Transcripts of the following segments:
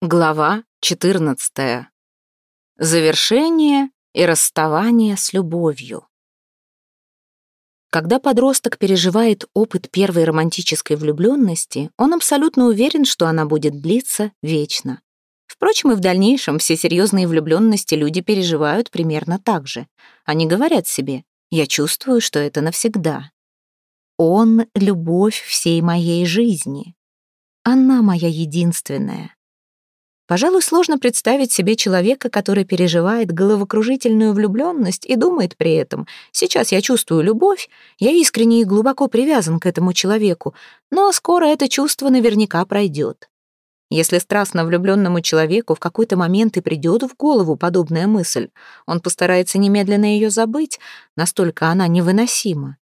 Глава 14. Завершение и расставание с любовью. Когда подросток переживает опыт первой романтической влюбленности, он абсолютно уверен, что она будет длиться вечно. Впрочем, и в дальнейшем все серьезные влюбленности люди переживают примерно так же. Они говорят себе «я чувствую, что это навсегда». Он — любовь всей моей жизни. Она моя единственная. Пожалуй, сложно представить себе человека, который переживает головокружительную влюбленность и думает при этом «сейчас я чувствую любовь, я искренне и глубоко привязан к этому человеку, но скоро это чувство наверняка пройдет». Если страстно влюбленному человеку в какой-то момент и придет в голову подобная мысль, он постарается немедленно ее забыть, настолько она невыносима.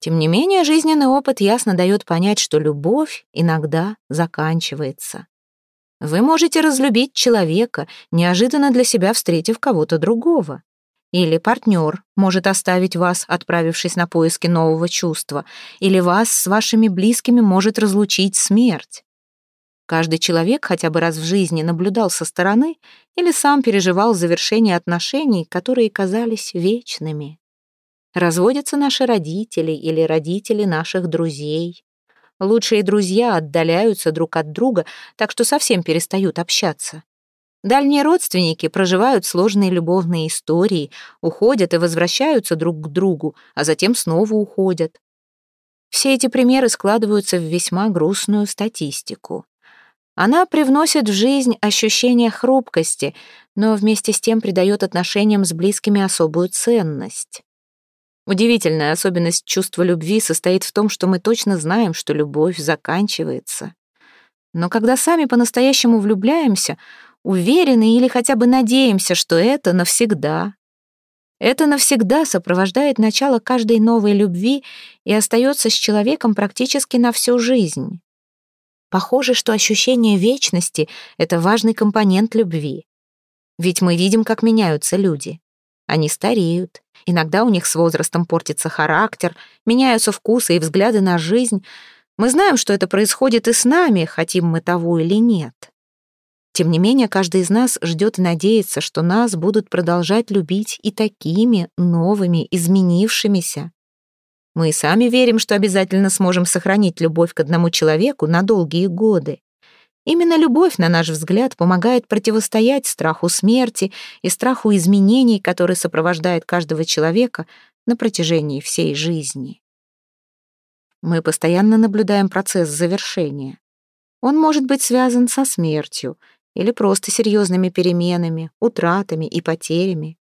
Тем не менее, жизненный опыт ясно дает понять, что любовь иногда заканчивается. Вы можете разлюбить человека, неожиданно для себя встретив кого-то другого. Или партнер может оставить вас, отправившись на поиски нового чувства, или вас с вашими близкими может разлучить смерть. Каждый человек хотя бы раз в жизни наблюдал со стороны или сам переживал завершение отношений, которые казались вечными. Разводятся наши родители или родители наших друзей. Лучшие друзья отдаляются друг от друга, так что совсем перестают общаться. Дальние родственники проживают сложные любовные истории, уходят и возвращаются друг к другу, а затем снова уходят. Все эти примеры складываются в весьма грустную статистику. Она привносит в жизнь ощущение хрупкости, но вместе с тем придает отношениям с близкими особую ценность. Удивительная особенность чувства любви состоит в том, что мы точно знаем, что любовь заканчивается. Но когда сами по-настоящему влюбляемся, уверены или хотя бы надеемся, что это навсегда. Это навсегда сопровождает начало каждой новой любви и остается с человеком практически на всю жизнь. Похоже, что ощущение вечности — это важный компонент любви. Ведь мы видим, как меняются люди. Они стареют, иногда у них с возрастом портится характер, меняются вкусы и взгляды на жизнь. Мы знаем, что это происходит и с нами, хотим мы того или нет. Тем не менее, каждый из нас ждет и надеется, что нас будут продолжать любить и такими новыми, изменившимися. Мы сами верим, что обязательно сможем сохранить любовь к одному человеку на долгие годы. Именно любовь, на наш взгляд, помогает противостоять страху смерти и страху изменений, который сопровождает каждого человека на протяжении всей жизни. Мы постоянно наблюдаем процесс завершения. Он может быть связан со смертью или просто серьезными переменами, утратами и потерями.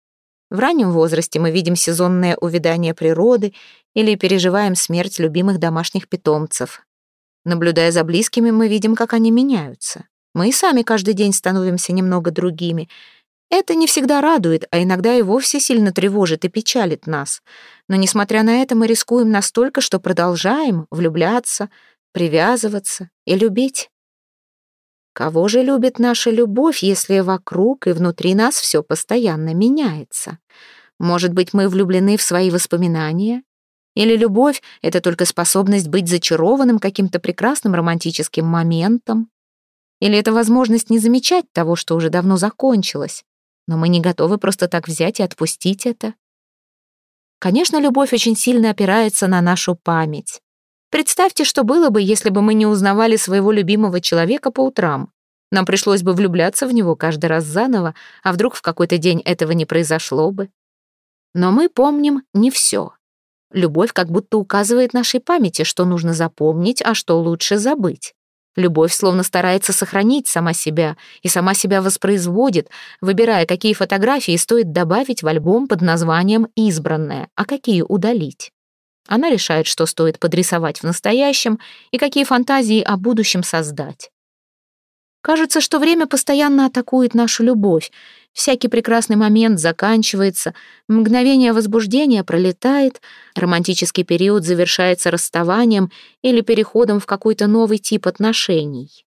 В раннем возрасте мы видим сезонное увядание природы или переживаем смерть любимых домашних питомцев, Наблюдая за близкими, мы видим, как они меняются. Мы и сами каждый день становимся немного другими. Это не всегда радует, а иногда и вовсе сильно тревожит и печалит нас. Но, несмотря на это, мы рискуем настолько, что продолжаем влюбляться, привязываться и любить. Кого же любит наша любовь, если вокруг и внутри нас все постоянно меняется? Может быть, мы влюблены в свои воспоминания, или любовь — это только способность быть зачарованным каким-то прекрасным романтическим моментом? Или это возможность не замечать того, что уже давно закончилось? Но мы не готовы просто так взять и отпустить это? Конечно, любовь очень сильно опирается на нашу память. Представьте, что было бы, если бы мы не узнавали своего любимого человека по утрам. Нам пришлось бы влюбляться в него каждый раз заново, а вдруг в какой-то день этого не произошло бы. Но мы помним не все. Любовь как будто указывает нашей памяти, что нужно запомнить, а что лучше забыть. Любовь словно старается сохранить сама себя и сама себя воспроизводит, выбирая, какие фотографии стоит добавить в альбом под названием «Избранная», а какие удалить. Она решает, что стоит подрисовать в настоящем и какие фантазии о будущем создать. Кажется, что время постоянно атакует нашу любовь. Всякий прекрасный момент заканчивается, мгновение возбуждения пролетает, романтический период завершается расставанием или переходом в какой-то новый тип отношений.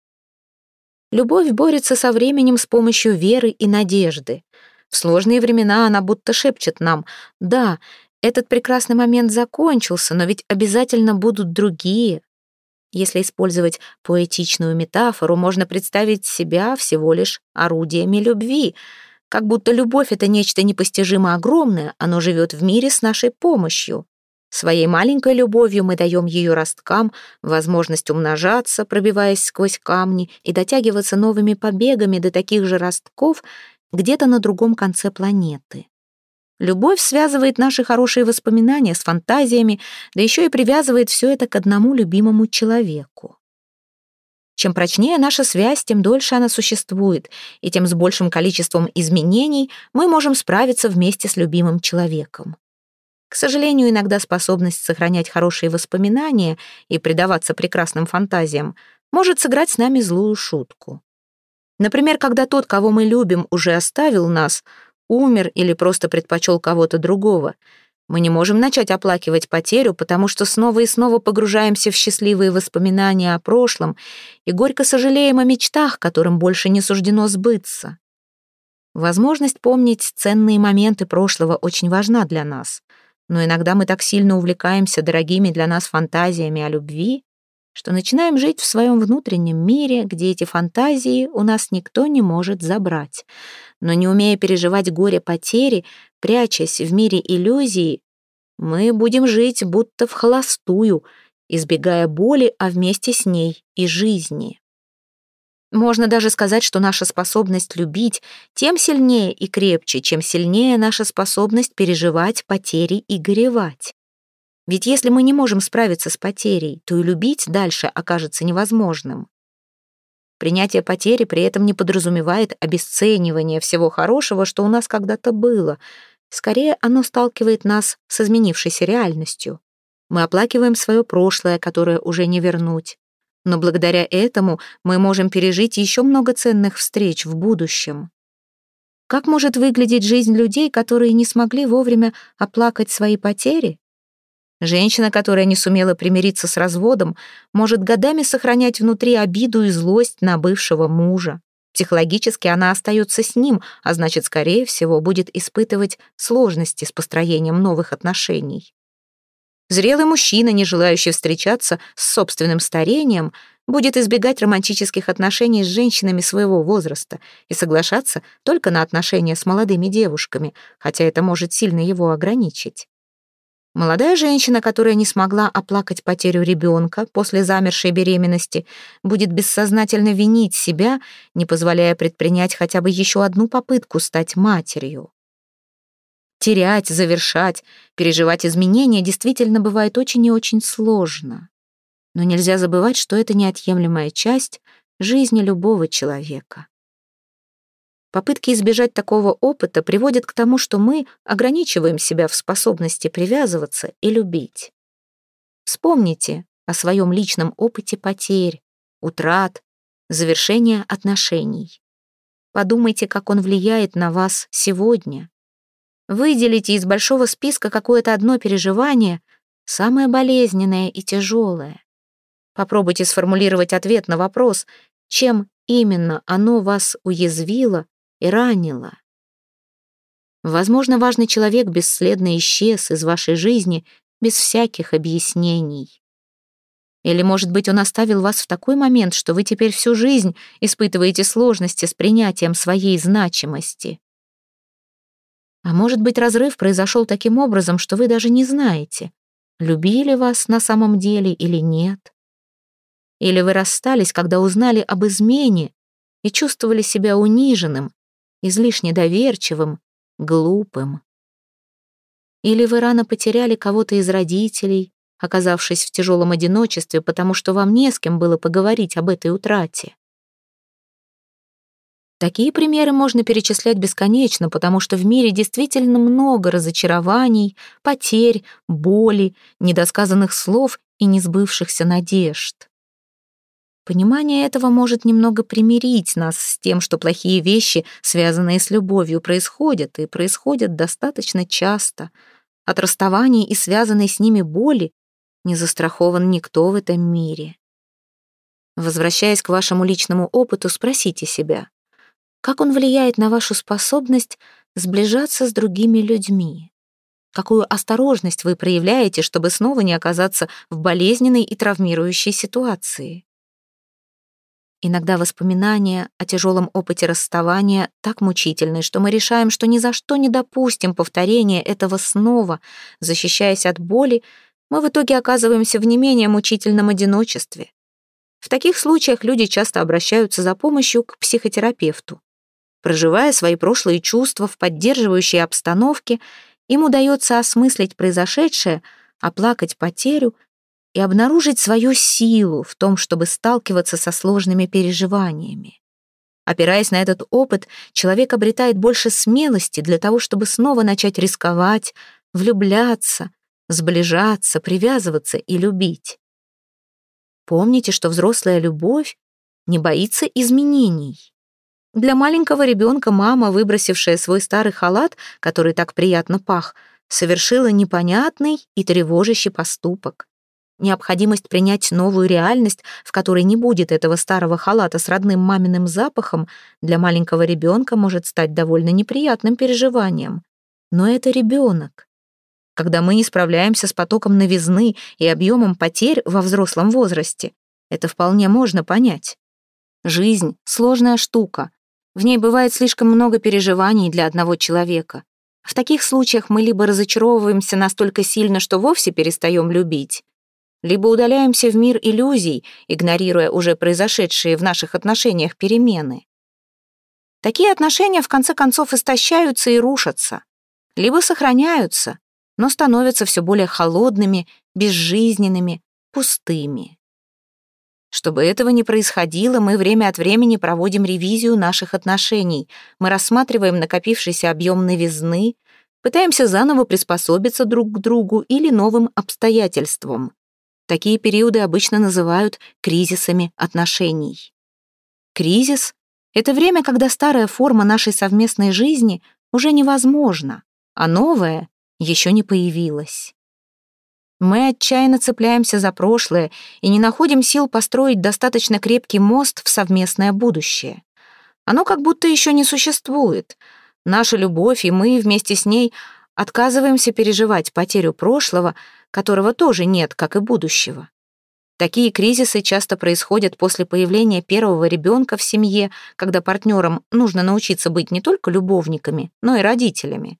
Любовь борется со временем с помощью веры и надежды. В сложные времена она будто шепчет нам «Да, этот прекрасный момент закончился, но ведь обязательно будут другие, Если использовать поэтичную метафору, можно представить себя всего лишь орудиями любви, как будто любовь — это нечто непостижимо огромное, оно живет в мире с нашей помощью. Своей маленькой любовью мы даем ее росткам возможность умножаться, пробиваясь сквозь камни и дотягиваться новыми побегами до таких же ростков где-то на другом конце планеты. Любовь связывает наши хорошие воспоминания с фантазиями, да еще и привязывает все это к одному любимому человеку. Чем прочнее наша связь, тем дольше она существует, и тем с большим количеством изменений мы можем справиться вместе с любимым человеком. К сожалению, иногда способность сохранять хорошие воспоминания и предаваться прекрасным фантазиям может сыграть с нами злую шутку. Например, когда тот, кого мы любим, уже оставил нас, умер или просто предпочел кого-то другого. Мы не можем начать оплакивать потерю, потому что снова и снова погружаемся в счастливые воспоминания о прошлом и горько сожалеем о мечтах, которым больше не суждено сбыться. Возможность помнить ценные моменты прошлого очень важна для нас, но иногда мы так сильно увлекаемся дорогими для нас фантазиями о любви, что начинаем жить в своем внутреннем мире, где эти фантазии у нас никто не может забрать. Но не умея переживать горе потери, прячась в мире иллюзии, мы будем жить будто в холостую, избегая боли, а вместе с ней и жизни. Можно даже сказать, что наша способность любить тем сильнее и крепче, чем сильнее наша способность переживать потери и горевать. Ведь если мы не можем справиться с потерей, то и любить дальше окажется невозможным. Принятие потери при этом не подразумевает обесценивание всего хорошего, что у нас когда-то было. Скорее, оно сталкивает нас с изменившейся реальностью. Мы оплакиваем свое прошлое, которое уже не вернуть. Но благодаря этому мы можем пережить еще много ценных встреч в будущем. Как может выглядеть жизнь людей, которые не смогли вовремя оплакать свои потери? Женщина, которая не сумела примириться с разводом, может годами сохранять внутри обиду и злость на бывшего мужа. Психологически она остается с ним, а значит, скорее всего, будет испытывать сложности с построением новых отношений. Зрелый мужчина, не желающий встречаться с собственным старением, будет избегать романтических отношений с женщинами своего возраста и соглашаться только на отношения с молодыми девушками, хотя это может сильно его ограничить. Молодая женщина, которая не смогла оплакать потерю ребенка после замершей беременности, будет бессознательно винить себя, не позволяя предпринять хотя бы еще одну попытку стать матерью. Терять, завершать, переживать изменения действительно бывает очень и очень сложно. Но нельзя забывать, что это неотъемлемая часть жизни любого человека. Попытки избежать такого опыта приводят к тому, что мы ограничиваем себя в способности привязываться и любить. Вспомните о своем личном опыте потерь, утрат, завершения отношений. Подумайте, как он влияет на вас сегодня. Выделите из большого списка какое-то одно переживание, самое болезненное и тяжелое. Попробуйте сформулировать ответ на вопрос, чем именно оно вас уязвило и ранило. Возможно, важный человек бесследно исчез из вашей жизни без всяких объяснений. Или, может быть, он оставил вас в такой момент, что вы теперь всю жизнь испытываете сложности с принятием своей значимости. А может быть, разрыв произошел таким образом, что вы даже не знаете, любили вас на самом деле или нет. Или вы расстались, когда узнали об измене и чувствовали себя униженным, излишне доверчивым, глупым. Или вы рано потеряли кого-то из родителей, оказавшись в тяжелом одиночестве, потому что вам не с кем было поговорить об этой утрате. Такие примеры можно перечислять бесконечно, потому что в мире действительно много разочарований, потерь, боли, недосказанных слов и несбывшихся надежд. Понимание этого может немного примирить нас с тем, что плохие вещи, связанные с любовью, происходят, и происходят достаточно часто. От расставаний и связанной с ними боли не застрахован никто в этом мире. Возвращаясь к вашему личному опыту, спросите себя, как он влияет на вашу способность сближаться с другими людьми? какую осторожность вы проявляете, чтобы снова не оказаться в болезненной и травмирующей ситуации. Иногда воспоминания о тяжелом опыте расставания так мучительны, что мы решаем, что ни за что не допустим повторения этого снова. Защищаясь от боли, мы в итоге оказываемся в не менее мучительном одиночестве. В таких случаях люди часто обращаются за помощью к психотерапевту. Проживая свои прошлые чувства в поддерживающей обстановке, им удается осмыслить произошедшее, оплакать потерю и обнаружить свою силу в том, чтобы сталкиваться со сложными переживаниями. Опираясь на этот опыт, человек обретает больше смелости для того, чтобы снова начать рисковать, влюбляться, сближаться, привязываться и любить. Помните, что взрослая любовь не боится изменений. Для маленького ребенка мама, выбросившая свой старый халат, который так приятно пах, совершила непонятный и тревожащий поступок. Необходимость принять новую реальность, в которой не будет этого старого халата с родным маминым запахом, для маленького ребенка может стать довольно неприятным переживанием. Но это ребенок. Когда мы не справляемся с потоком новизны и объемом потерь во взрослом возрасте, это вполне можно понять. Жизнь — сложная штука. В ней бывает слишком много переживаний для одного человека. В таких случаях мы либо разочаровываемся настолько сильно, что вовсе перестаем любить, либо удаляемся в мир иллюзий, игнорируя уже произошедшие в наших отношениях перемены. Такие отношения в конце концов истощаются и рушатся, либо сохраняются, но становятся все более холодными, безжизненными, пустыми. Чтобы этого не происходило, мы время от времени проводим ревизию наших отношений. Мы рассматриваем накопившийся объем новизны, пытаемся заново приспособиться друг к другу или новым обстоятельствам. Такие периоды обычно называют кризисами отношений. Кризис — это время, когда старая форма нашей совместной жизни уже невозможна, а новая еще не появилась. Мы отчаянно цепляемся за прошлое и не находим сил построить достаточно крепкий мост в совместное будущее. Оно как будто еще не существует. Наша любовь и мы вместе с ней отказываемся переживать потерю прошлого — которого тоже нет, как и будущего. Такие кризисы часто происходят после появления первого ребенка в семье, когда партнерам нужно научиться быть не только любовниками, но и родителями.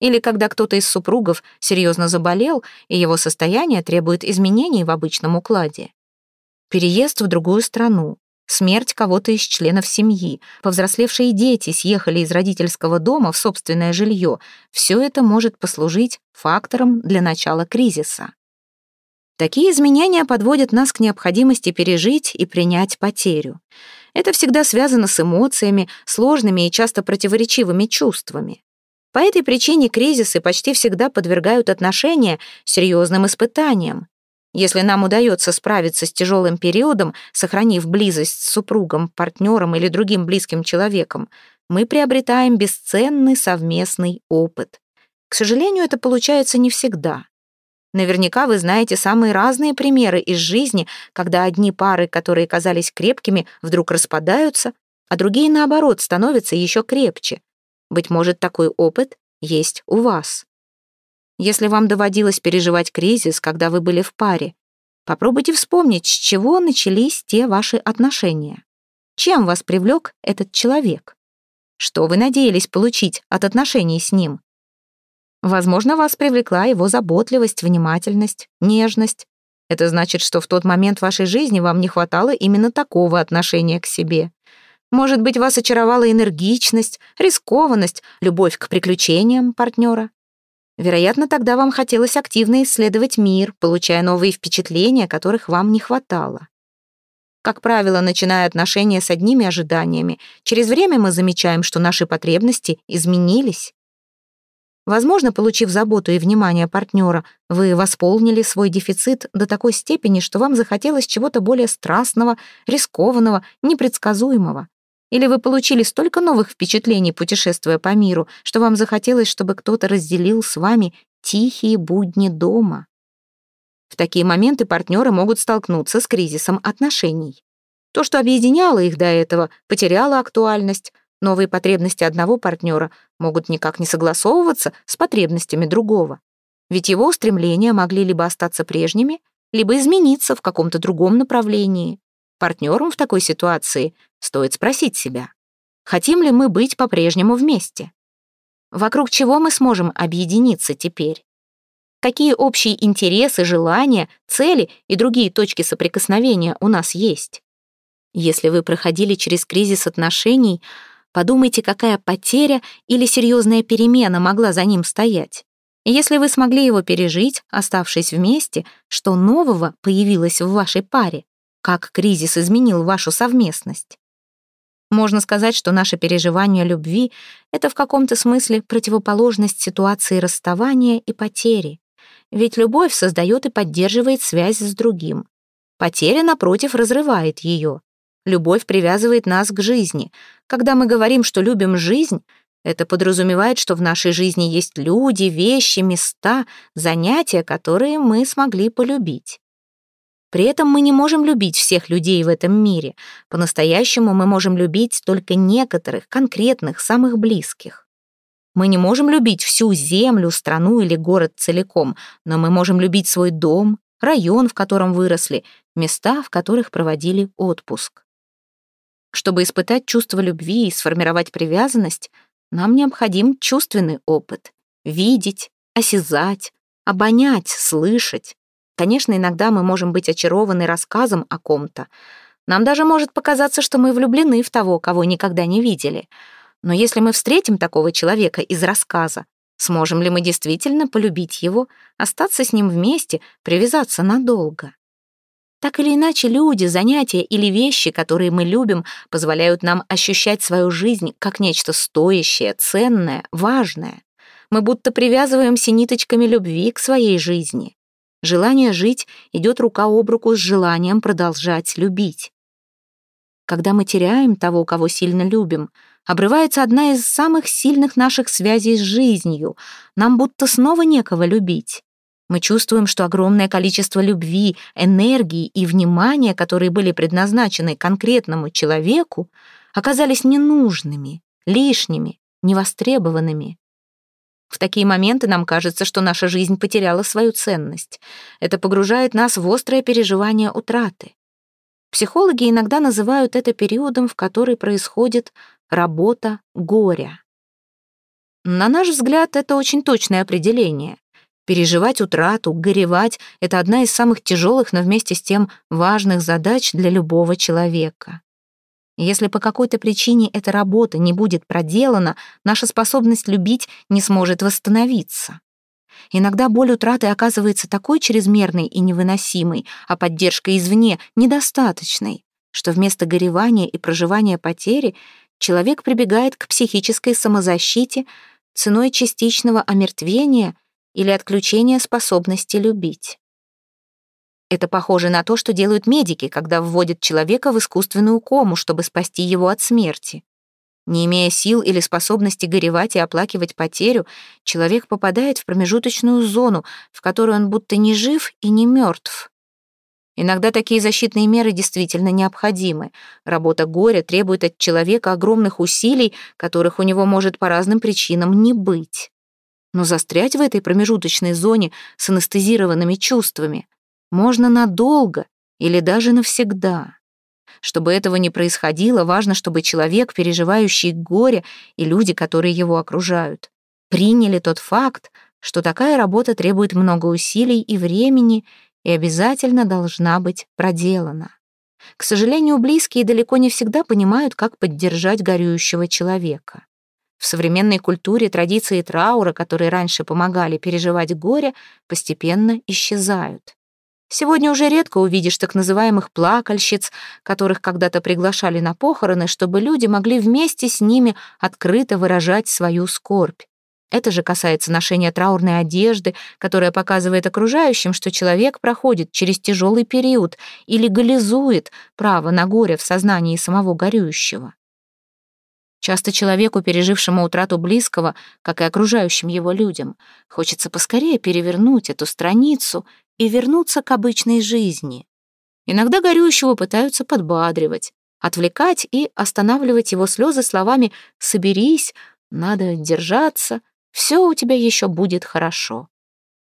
Или когда кто-то из супругов серьезно заболел, и его состояние требует изменений в обычном укладе. Переезд в другую страну, смерть кого-то из членов семьи, повзрослевшие дети съехали из родительского дома в собственное жилье, все это может послужить фактором для начала кризиса. Такие изменения подводят нас к необходимости пережить и принять потерю. Это всегда связано с эмоциями, сложными и часто противоречивыми чувствами. По этой причине кризисы почти всегда подвергают отношения серьезным испытаниям, если нам удается справиться с тяжелым периодом, сохранив близость с супругом, партнером или другим близким человеком, мы приобретаем бесценный совместный опыт. К сожалению, это получается не всегда. Наверняка вы знаете самые разные примеры из жизни, когда одни пары, которые казались крепкими, вдруг распадаются, а другие, наоборот, становятся еще крепче. Быть может, такой опыт есть у вас. Если вам доводилось переживать кризис, когда вы были в паре, попробуйте вспомнить, с чего начались те ваши отношения. Чем вас привлек этот человек? Что вы надеялись получить от отношений с ним? Возможно, вас привлекла его заботливость, внимательность, нежность. Это значит, что в тот момент вашей жизни вам не хватало именно такого отношения к себе. Может быть, вас очаровала энергичность, рискованность, любовь к приключениям партнера. Вероятно, тогда вам хотелось активно исследовать мир, получая новые впечатления, которых вам не хватало. Как правило, начиная отношения с одними ожиданиями, через время мы замечаем, что наши потребности изменились. Возможно, получив заботу и внимание партнера, вы восполнили свой дефицит до такой степени, что вам захотелось чего-то более страстного, рискованного, непредсказуемого. Или вы получили столько новых впечатлений, путешествуя по миру, что вам захотелось, чтобы кто-то разделил с вами тихие будни дома. В такие моменты партнеры могут столкнуться с кризисом отношений. То, что объединяло их до этого, потеряло актуальность. Новые потребности одного партнера могут никак не согласовываться с потребностями другого. Ведь его устремления могли либо остаться прежними, либо измениться в каком-то другом направлении. Партнерам в такой ситуации стоит спросить себя, хотим ли мы быть по-прежнему вместе? Вокруг чего мы сможем объединиться теперь? Какие общие интересы, желания, цели и другие точки соприкосновения у нас есть? Если вы проходили через кризис отношений, подумайте, какая потеря или серьезная перемена могла за ним стоять. Если вы смогли его пережить, оставшись вместе, что нового появилось в вашей паре? Как кризис изменил вашу совместность? Можно сказать, что наше переживание любви — это в каком-то смысле противоположность ситуации расставания и потери. Ведь любовь создает и поддерживает связь с другим. Потеря, напротив, разрывает ее. Любовь привязывает нас к жизни. Когда мы говорим, что любим жизнь, это подразумевает, что в нашей жизни есть люди, вещи, места, занятия, которые мы смогли полюбить. При этом мы не можем любить всех людей в этом мире. По-настоящему мы можем любить только некоторых, конкретных, самых близких. Мы не можем любить всю землю, страну или город целиком, но мы можем любить свой дом, район, в котором выросли, места, в которых проводили отпуск. Чтобы испытать чувство любви и сформировать привязанность, нам необходим чувственный опыт. Видеть, осязать, обонять, слышать. Конечно, иногда мы можем быть очарованы рассказом о ком-то. Нам даже может показаться, что мы влюблены в того, кого никогда не видели. Но если мы встретим такого человека из рассказа, сможем ли мы действительно полюбить его, остаться с ним вместе, привязаться надолго? Так или иначе, люди, занятия или вещи, которые мы любим, позволяют нам ощущать свою жизнь как нечто стоящее, ценное, важное. Мы будто привязываемся ниточками любви к своей жизни. Желание жить идет рука об руку с желанием продолжать любить. Когда мы теряем того, кого сильно любим, обрывается одна из самых сильных наших связей с жизнью. Нам будто снова некого любить. Мы чувствуем, что огромное количество любви, энергии и внимания, которые были предназначены конкретному человеку, оказались ненужными, лишними, невостребованными. В такие моменты нам кажется, что наша жизнь потеряла свою ценность. Это погружает нас в острое переживание утраты. Психологи иногда называют это периодом, в который происходит работа горя. На наш взгляд, это очень точное определение. Переживать утрату, горевать — это одна из самых тяжелых, но вместе с тем важных задач для любого человека. Если по какой-то причине эта работа не будет проделана, наша способность любить не сможет восстановиться. Иногда боль утраты оказывается такой чрезмерной и невыносимой, а поддержка извне недостаточной, что вместо горевания и проживания потери человек прибегает к психической самозащите ценой частичного омертвения или отключение способности любить. Это похоже на то, что делают медики, когда вводят человека в искусственную кому, чтобы спасти его от смерти. Не имея сил или способности горевать и оплакивать потерю, человек попадает в промежуточную зону, в которой он будто не жив и не мертв. Иногда такие защитные меры действительно необходимы. Работа горя требует от человека огромных усилий, которых у него может по разным причинам не быть. Но застрять в этой промежуточной зоне с анестезированными чувствами можно надолго или даже навсегда. Чтобы этого не происходило, важно, чтобы человек, переживающий горе, и люди, которые его окружают, приняли тот факт, что такая работа требует много усилий и времени и обязательно должна быть проделана. К сожалению, близкие далеко не всегда понимают, как поддержать горюющего человека. В современной культуре традиции траура, которые раньше помогали переживать горе, постепенно исчезают. Сегодня уже редко увидишь так называемых плакальщиц, которых когда-то приглашали на похороны, чтобы люди могли вместе с ними открыто выражать свою скорбь. Это же касается ношения траурной одежды, которая показывает окружающим, что человек проходит через тяжелый период и легализует право на горе в сознании самого горюющего. Часто человеку, пережившему утрату близкого, как и окружающим его людям, хочется поскорее перевернуть эту страницу и вернуться к обычной жизни. Иногда горюющего пытаются подбадривать, отвлекать и останавливать его слезы словами «соберись», «надо держаться», «все у тебя еще будет хорошо».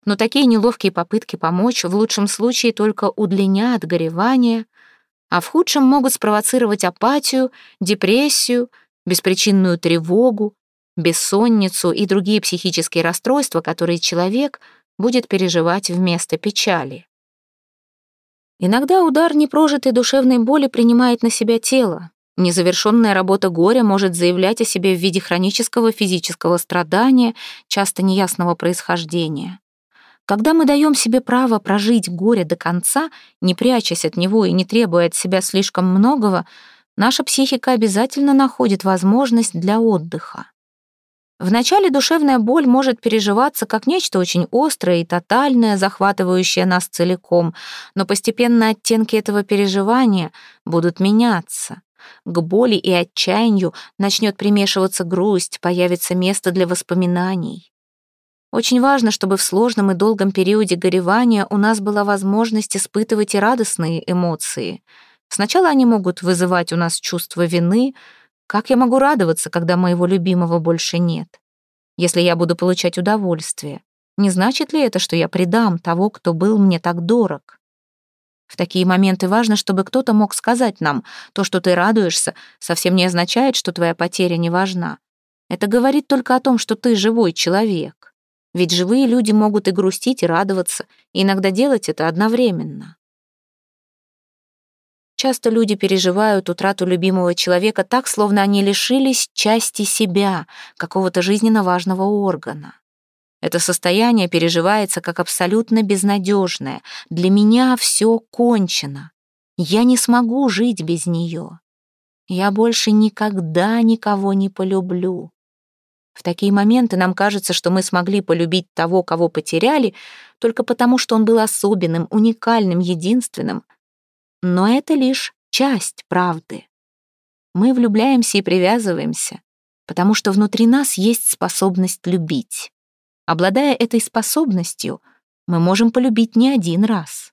Но такие неловкие попытки помочь в лучшем случае только удлинят горевание, а в худшем могут спровоцировать апатию, депрессию, беспричинную тревогу, бессонницу и другие психические расстройства, которые человек будет переживать вместо печали. Иногда удар непрожитой душевной боли принимает на себя тело. Незавершенная работа горя может заявлять о себе в виде хронического физического страдания, часто неясного происхождения. Когда мы даем себе право прожить горе до конца, не прячась от него и не требуя от себя слишком многого, наша психика обязательно находит возможность для отдыха. Вначале душевная боль может переживаться как нечто очень острое и тотальное, захватывающее нас целиком, но постепенно оттенки этого переживания будут меняться. К боли и отчаянию начнет примешиваться грусть, появится место для воспоминаний. Очень важно, чтобы в сложном и долгом периоде горевания у нас была возможность испытывать и радостные эмоции. Сначала они могут вызывать у нас чувство вины, как я могу радоваться, когда моего любимого больше нет? Если я буду получать удовольствие, не значит ли это, что я предам того, кто был мне так дорог? В такие моменты важно, чтобы кто-то мог сказать нам, то, что ты радуешься, совсем не означает, что твоя потеря не важна. Это говорит только о том, что ты живой человек. Ведь живые люди могут и грустить, и радоваться, и иногда делать это одновременно. Часто люди переживают утрату любимого человека так, словно они лишились части себя, какого-то жизненно важного органа. Это состояние переживается как абсолютно безнадежное. Для меня все кончено. Я не смогу жить без нее. Я больше никогда никого не полюблю. В такие моменты нам кажется, что мы смогли полюбить того, кого потеряли, только потому, что он был особенным, уникальным, единственным — но это лишь часть правды. Мы влюбляемся и привязываемся, потому что внутри нас есть способность любить. Обладая этой способностью, мы можем полюбить не один раз.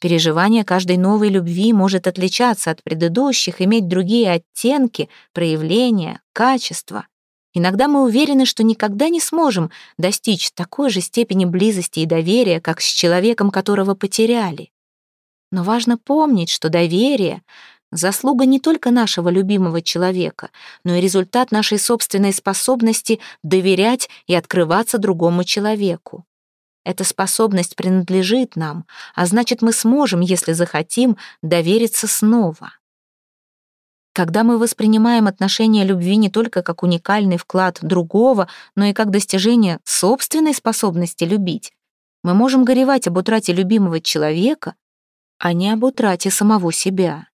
Переживание каждой новой любви может отличаться от предыдущих, иметь другие оттенки, проявления, качества. Иногда мы уверены, что никогда не сможем достичь такой же степени близости и доверия, как с человеком, которого потеряли. Но важно помнить, что доверие — заслуга не только нашего любимого человека, но и результат нашей собственной способности доверять и открываться другому человеку. Эта способность принадлежит нам, а значит, мы сможем, если захотим, довериться снова. Когда мы воспринимаем отношения любви не только как уникальный вклад другого, но и как достижение собственной способности любить, мы можем горевать об утрате любимого человека, а не об утрате самого себя.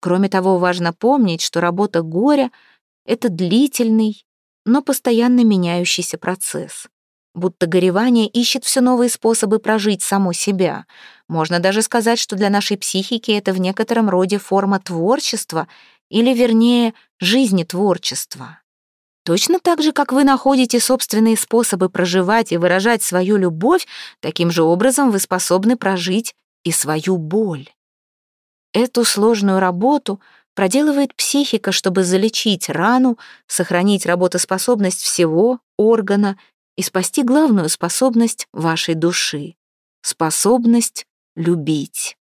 Кроме того, важно помнить, что работа горя — это длительный, но постоянно меняющийся процесс. Будто горевание ищет все новые способы прожить само себя. Можно даже сказать, что для нашей психики это в некотором роде форма творчества, или, вернее, жизни творчества. Точно так же, как вы находите собственные способы проживать и выражать свою любовь, таким же образом вы способны прожить и свою боль. Эту сложную работу проделывает психика, чтобы залечить рану, сохранить работоспособность всего органа и спасти главную способность вашей души — способность любить.